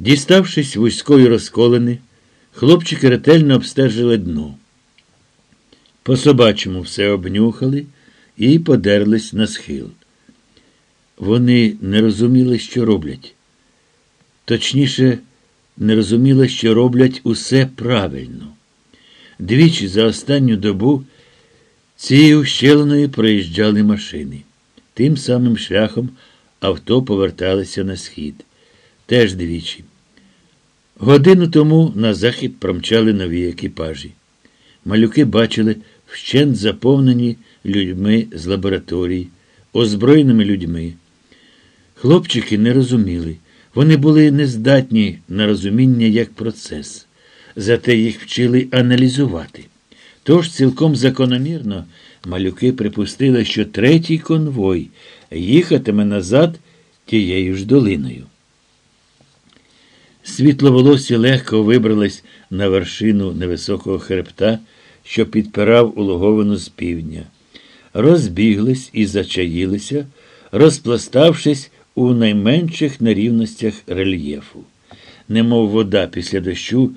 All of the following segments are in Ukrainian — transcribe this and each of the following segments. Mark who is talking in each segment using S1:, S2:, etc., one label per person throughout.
S1: Діставшись вузької розколини, хлопчики ретельно обстежили дно. По собачому все обнюхали і подерлись на схил. Вони не розуміли, що роблять. Точніше, не розуміли, що роблять усе правильно. Двічі за останню добу цією щеленою проїжджали машини. Тим самим шляхом авто поверталися на схід. Теж двічі. Годину тому на захід промчали нові екіпажі. Малюки бачили вщент заповнені людьми з лабораторій, озброєними людьми. Хлопчики не розуміли, вони були нездатні на розуміння як процес, зате їх вчили аналізувати. Тож цілком закономірно малюки припустили, що третій конвой їхатиме назад тією ж долиною. Світловолосі легко вибрались на вершину невисокого хребта, що підпирав улоговину з півдня. Розбіглись і зачаїлися, розпластавшись у найменших нерівностях рельєфу. Немов вода після дощу,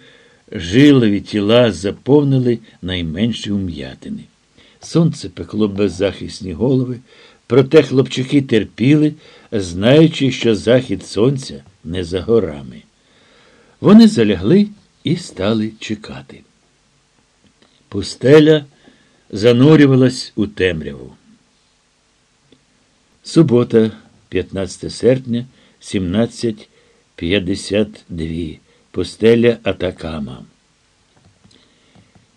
S1: жилові тіла заповнили найменші ум'ятини. Сонце пекло беззахисні голови, проте хлопчики терпіли, знаючи, що захід сонця не за горами. Вони залягли і стали чекати. Пустеля занурювалась у темряву. Субота, 15 серпня, 17.52. Пустеля Атакама.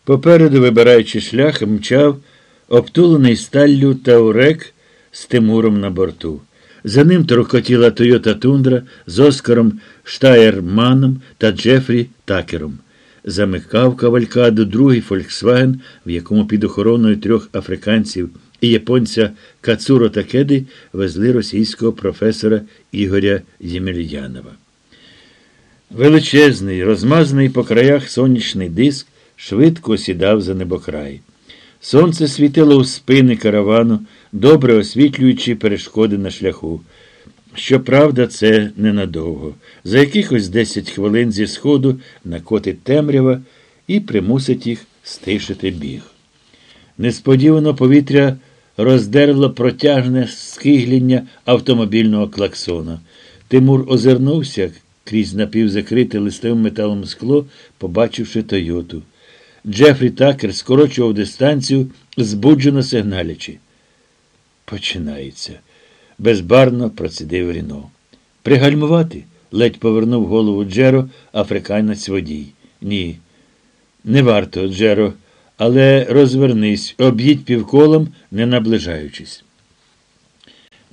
S1: Попереду, вибираючи шлях, мчав обтулений сталлю Таурек з Тимуром на борту. За ним торкотіла Тойота Тундра з Оскаром Штаєрманом та Джефрі Такером. Замикав кавалькаду другий Фольксваген, в якому під охороною трьох африканців і японця Кацуро Такеди везли російського професора Ігоря Ємельянова. Величезний, розмазаний по краях сонячний диск швидко осідав за небокрай. Сонце світило у спини каравану, добре освітлюючи перешкоди на шляху. Щоправда, це ненадовго. За якихось десять хвилин зі сходу накотить темрява і примусить їх стишити біг. Несподівано повітря роздерло протяжне скигління автомобільного клаксона. Тимур озирнувся крізь напівзакрите листовим металом скло, побачивши Тойоту. Джефрі Такер скорочував дистанцію, збуджено сигналячи. Починається. Безбарно процідив Ріно. Пригальмувати? ледь повернув голову Джеро, африканець водій. Ні. Не варто, Джеро, але розвернись, об'їдь півколом, не наближаючись.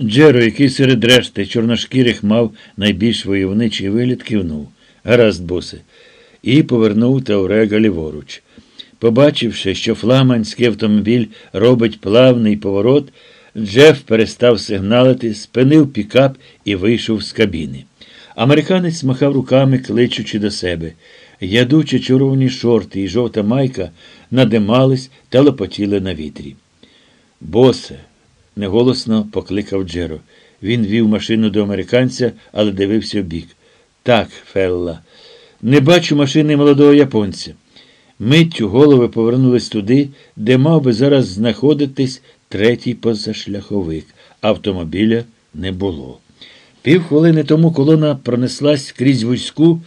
S1: Джеро, який серед решти чорношкірих мав найбільш войовничий вигляд, кивнув. Гаразд, босе. І повернув Таурега ліворуч. Побачивши, що фламандський автомобіль робить плавний поворот, Джеф перестав сигналити, спинив пікап і вийшов з кабіни. Американець махав руками, кличучи до себе. Ядучі червоні шорти і жовта майка надимались та лопотіли на вітрі. Босе, неголосно покликав Джеро. Він вів машину до американця, але дивився в бік. Так, Фелла, не бачу машини молодого японця. Миттю голови повернулись туди, де мав би зараз знаходитись третій позашляховик. Автомобіля не було. Півхвилини тому колона пронеслась крізь вузьку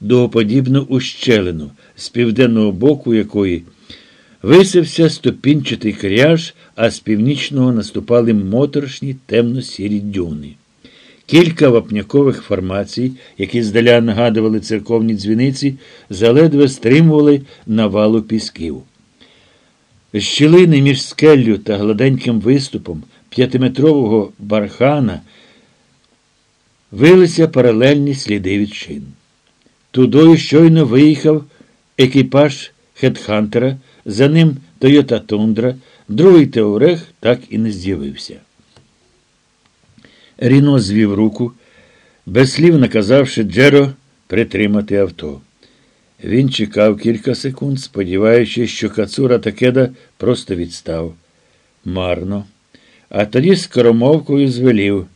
S1: дугоподібну ущелину, з південного боку якої висився ступінчатий кряж, а з північного наступали моторошні темно-сірі дюни. Кілька вапнякових формацій, які здаля нагадували церковні дзвіниці, заледве стримували навалу пісків. Щілини між скеллю та гладеньким виступом п'ятиметрового бархана вилися паралельні сліди від шин. Тудою щойно виїхав екіпаж Хедхантера, за ним Тойота Тундра, другий Теорех так і не з'явився. Ріно звів руку, без слів наказавши Джеро притримати авто. Він чекав кілька секунд, сподіваючись, що Кацура Такеда просто відстав. Марно. А тоді скоромовкою звелів.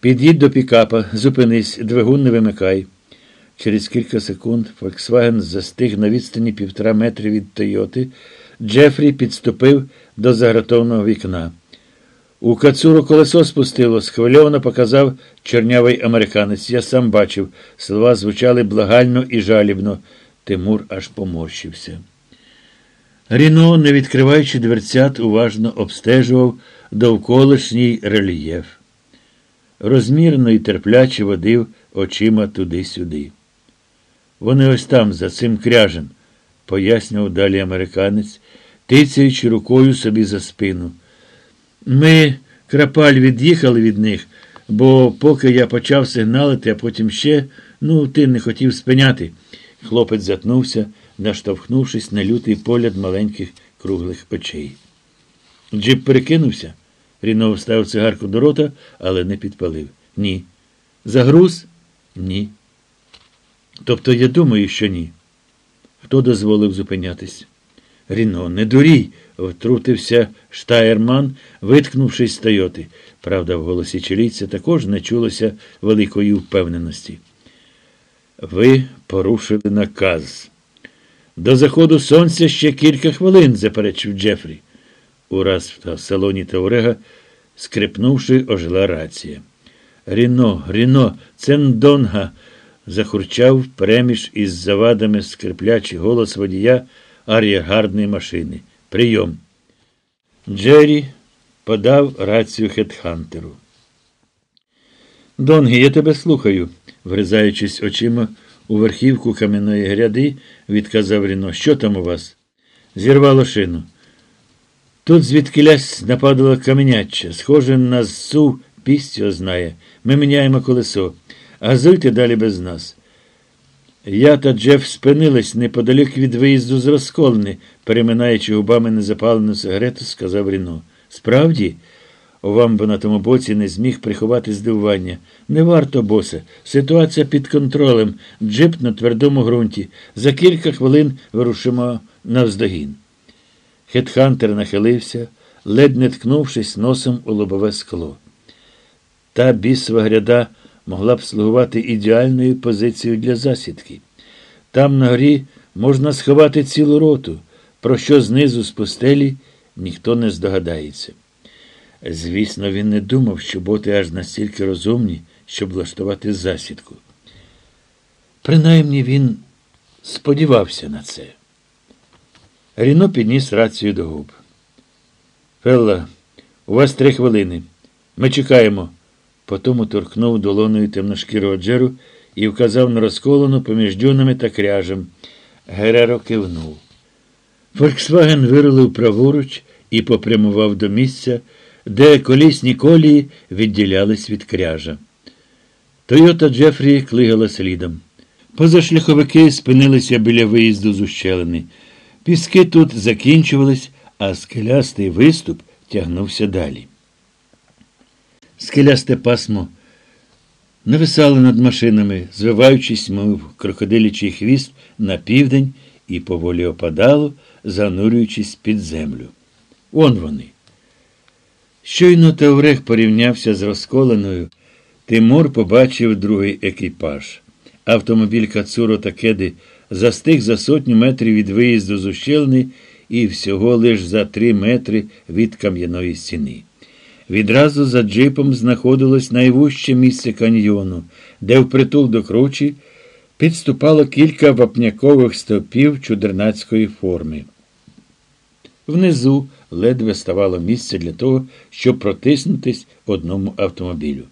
S1: Під'їдь до пікапа, зупинись, двигун не вимикай. Через кілька секунд Volkswagen застиг на відстані півтора метри від Тойоти. Джефрі підступив до загратовного вікна. У кацуру колесо спустило, схвильовано показав чорнявий американець. Я сам бачив. Слова звучали благально і жалібно. Тимур аж поморщився. Ріно, не відкриваючи дверцят, уважно обстежував довколишній рельєф. Розмірно і терпляче водив очима туди-сюди. Вони ось там, за цим кряжем, пояснював далі американець, тицяючи рукою собі за спину. Ми, крапаль, від'їхали від них, бо поки я почав сигналити, а потім ще, ну, ти не хотів спиняти. Хлопець затнувся, наштовхнувшись на лютий погляд маленьких круглих очей. Джип перекинувся. Ріно вставив цигарку до рота, але не підпалив. Ні. Загруз? Ні. Тобто я думаю, що ні. Хто дозволив зупинятись? Ріно, не дурій, втрутився Штаєрман, виткнувшись з Тойоти. Правда, в голосі чилійця також не чулося великої впевненості. Ви порушили наказ. До заходу сонця ще кілька хвилин, заперечив Джефрі. Ураз в салоні Таурега, скрипнувши, ожила рація. Ріно, Ріно, це Ндонга, захурчав переміж із завадами скриплячий голос водія ар'єргардної машини. Прийом. Джері подав рацію Хетхантеру. Донгі, я тебе слухаю, вгризаючись очима у верхівку кам'яної гряди, відказав Ріно. Що там у вас? Зірвало шину. Тут звідкилясь нападало каменяче, схоже на зсув пістю знає. Ми міняємо колесо. Газуйте далі без нас. Я та Джеф спинились неподалік від виїзду з розколни, переминаючи губами незапалену сигарету, сказав Ріно. Справді, Овам би на тому боці не зміг приховати здивування. Не варто, босе. Ситуація під контролем, джип на твердому ґрунті. За кілька хвилин вирушимо навздогін. Хетхантер нахилився, ледь не ткнувшись носом у лобове скло. Та бісова гряда могла б слугувати ідеальною позицією для засідки. Там на горі можна сховати цілу роту, про що знизу з пустелі ніхто не здогадається. Звісно, він не думав, що боти аж настільки розумні, щоб влаштувати засідку. Принаймні він сподівався на це. Ріно підніс рацію до губ. Фелла, у вас три хвилини. Ми чекаємо. Потому торкнув долоною темношкірого джеру і вказав на розколену поміж дюнами та кряжем. Гереро кивнув. Фольксваген вирулив праворуч і попрямував до місця, де колісні колії відділялись від кряжа. Тойота Джефрі клигала слідом. Позашляховики спинилися біля виїзду з ущелини. Піски тут закінчувались, а скелястий виступ тягнувся далі. Скелясте пасмо нависало над машинами, звиваючись, мов крокодилячий хвіст на південь і поволі опадало, занурюючись під землю. Он вони. Щойно Таврех порівнявся з розколеною, Тимур побачив другий екіпаж. Автомобіль Кацуро та Кеди застиг за сотню метрів від виїзду з ущелини і всього лиш за три метри від кам'яної стіни. Відразу за джипом знаходилось найвужче місце каньйону, де впритул до кручі підступало кілька вапнякових стовпів чудернацької форми. Внизу ледве ставало місце для того, щоб протиснутись одному автомобілю.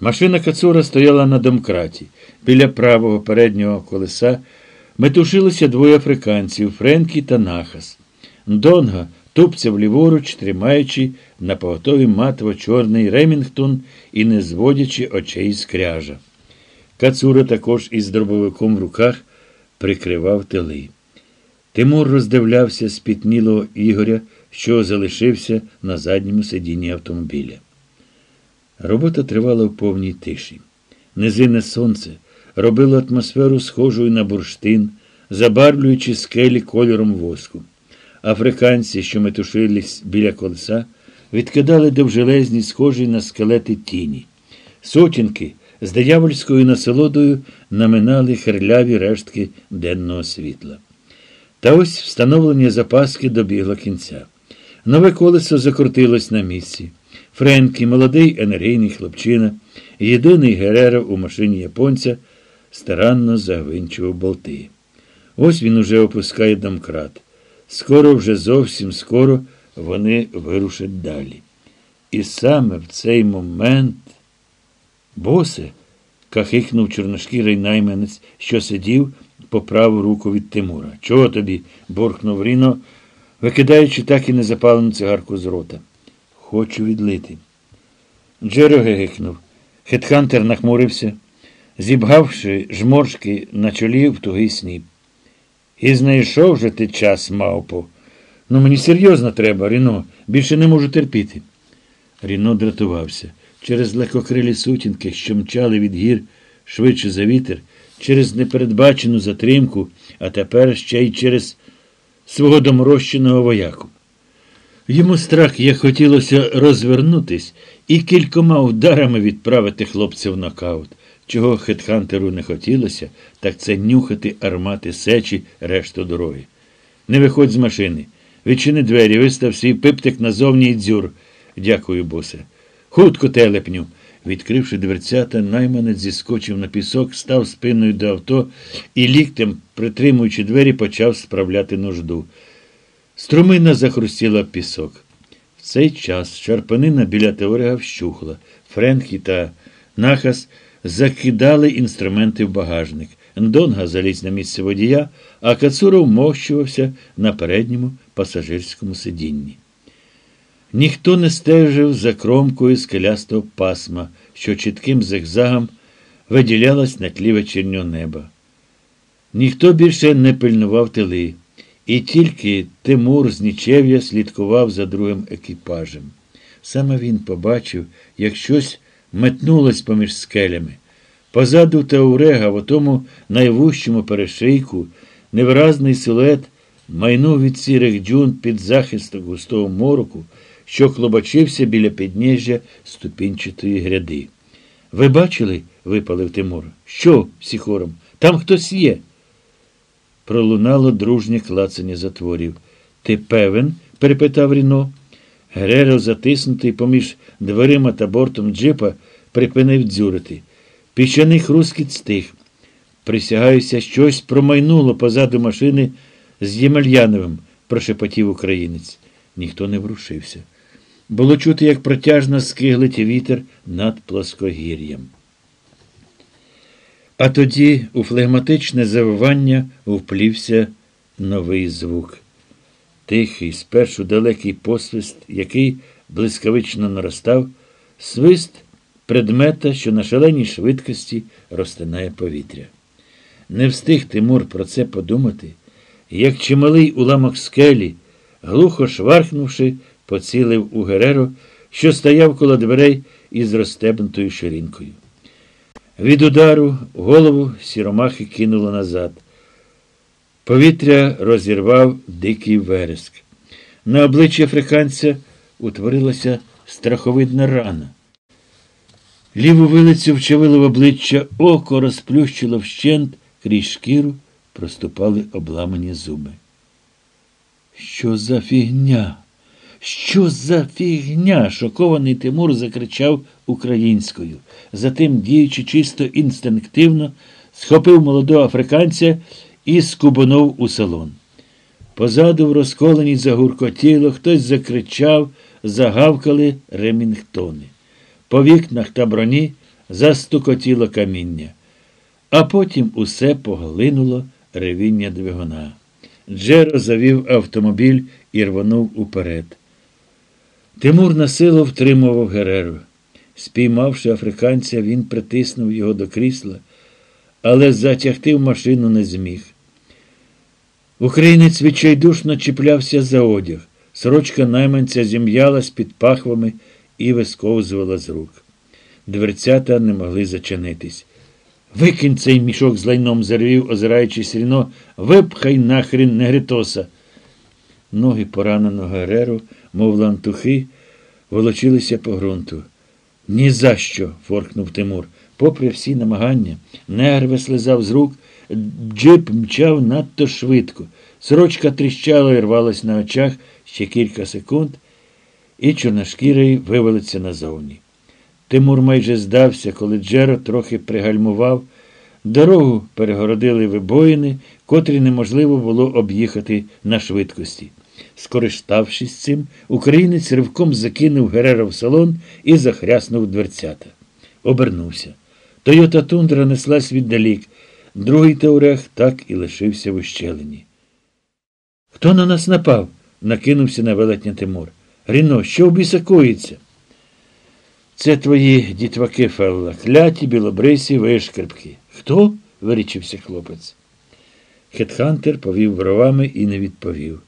S1: Машина Кацура стояла на домкраті. Біля правого переднього колеса метушилися двоє африканців Френкі та Нахас. Донга тупцяв ліворуч, тримаючи на поготові матово-чорний Ремінгтон і не зводячи очей з кряжа. Кацура також із дробовиком в руках прикривав тили. Тимур роздивлявся спітнілого Ігоря, що залишився на задньому сидінні автомобіля. Робота тривала в повній тиші. Низине сонце робило атмосферу схожою на бурштин, забарвлюючи скелі кольором воску. Африканці, що метушились біля колеса, відкидали довжелезні, схожі на скелети тіні. Сотінки з диявольською насолодою наминали херляві рештки денного світла. Та ось встановлення запаски добігло кінця. Нове колесо закрутилось на місці. Френкі, молодий енергійний хлопчина, єдиний Гереро у машині японця, старанно загвинчував болти. Ось він уже опускає домкрат. Скоро, вже зовсім скоро вони вирушать далі. І саме в цей момент. Босе. кахикнув чорношкірий найманець, що сидів по праву руку від Тимура. Чого тобі? буркнув Ріно, викидаючи так і незапалену цигарку з рота. Хочу відлити. Джеро гекнув. Хетхантер нахмурився, зібгавши жморшки на чолі в тугий сніп. І знайшов же ти час, мавпо. Ну мені серйозно треба, Ріно. Більше не можу терпіти. Ріно дратувався. Через легкокрилі сутінки, що мчали від гір швидше за вітер, через непередбачену затримку, а тепер ще й через свого доморощеного вояку. Йому страх як хотілося розвернутись і кількома ударами відправити хлопця в нокаут. Чого хетхантеру не хотілося, так це нюхати армати сечі решту дороги. Не виходь з машини. Відчини двері, вистав свій пиптик назовні і дзюр. Дякую, босе. Хутко телепню. Відкривши дверцята, найманець зіскочив на пісок, став спиною до авто і ліктем, притримуючи двері, почав справляти нужду. Струмина захрустіла пісок. В цей час шарпанина біля Теорега вщухла. Френхі та Нахас закидали інструменти в багажник. Ндонга заліз на місце водія, а Кацура вмощувався на передньому пасажирському сидінні. Ніхто не стежив за кромкою скелястого пасма, що чітким зигзагом виділялась на тлі вечірнього неба. Ніхто більше не пильнував тили, і тільки Тимур з Нічев'я слідкував за другим екіпажем. Саме він побачив, як щось метнулось поміж скелями. Позаду Теурега, в отому найвущому перешийку, невиразний силует майнув від сірих дюн під захисток густого мороку, що клобочився біля підніжжя ступінчатої гряди. Ви бачили? випалив Тимур. Що? всі хором? Там хтось є. Пролунало дружнє клацання затворів. Ти певен? перепитав Ріно. Гереро, затиснутий поміж дверима та бортом джипа, припинив дзюрити. Піщаний хрускіт стих. Присягаюся, щось промайнуло позаду машини з Ємельяновим, прошепотів українець. Ніхто не врушився. Було чути, як протяжно скиглить вітер над плоскогір'ям. А тоді у флегматичне завивання вплівся новий звук. Тихий, спершу далекий посвист, який блискавично наростав, свист предмета, що на шаленій швидкості розтинає повітря. Не встиг Тимур про це подумати, як чималий уламок скелі, глухо швархнувши, поцілив у Гереро, що стояв коло дверей із розстебнутою ширинкою. Від удару голову сіромахи кинуло назад. Повітря розірвав дикий вереск. На обличчі африканця утворилася страховидна рана. Ліву вилицю вчавило в обличчя, око розплющило вщент, крізь шкіру проступали обламані зуби. Що за фігня? Що за фігня? шокований Тимур закричав українською. Затим, діючи чисто інстинктивно, схопив молодого африканця і скубонув у салон. Позаду в розколеній загуркотіло, хтось закричав, загавкали ремінгтони. По вікнах та броні застукотіло каміння, а потім усе поглинуло ревіння двигуна. Джеро завів автомобіль і рвонув уперед. Тимур насилу втримував Гереру. Спіймавши африканця, він притиснув його до крісла, але затягти в машину не зміг. Українець відчайдушно чіплявся за одяг. Сорочка найманця зім'ялась під пахвами і висковзувала з рук. Дверцята не могли зачинитись. Викинь цей мішок з лайном зарвів, озираючись ріно, випхай нахрін негритоса. Ноги пораненого Гереру, мов лантухи, волочилися по ґрунту. Ні за що, форкнув Тимур. Попри всі намагання, негр вислизав з рук, джип мчав надто швидко. Сорочка тріщала і рвалась на очах ще кілька секунд, і чорношкірий вивалиться назовні. Тимур майже здався, коли Джеро трохи пригальмував. Дорогу перегородили вибоїни, котрі неможливо було об'їхати на швидкості. Скориставшись цим, українець ривком закинув Герера в салон і захряснув дверцята. Обернувся. Тойота тундра неслась віддалік. Другий Теорех так і лишився в ущелині. Хто на нас напав? накинувся на велетня Тимур. Ріно, що в біса коїться? Це твої дітваки, Фелла, кляті, білобрисі, вишкрипки. Хто? вирічився хлопець. Хетхантер повів бровами і не відповів.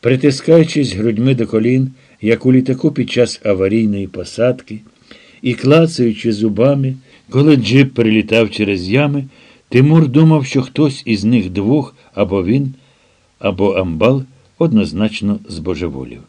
S1: Притискаючись грудьми до колін, як у літаку під час аварійної посадки, і клацаючи зубами, коли джип перелітав через ями, Тимур думав, що хтось із них двох або він, або амбал однозначно збожеволів.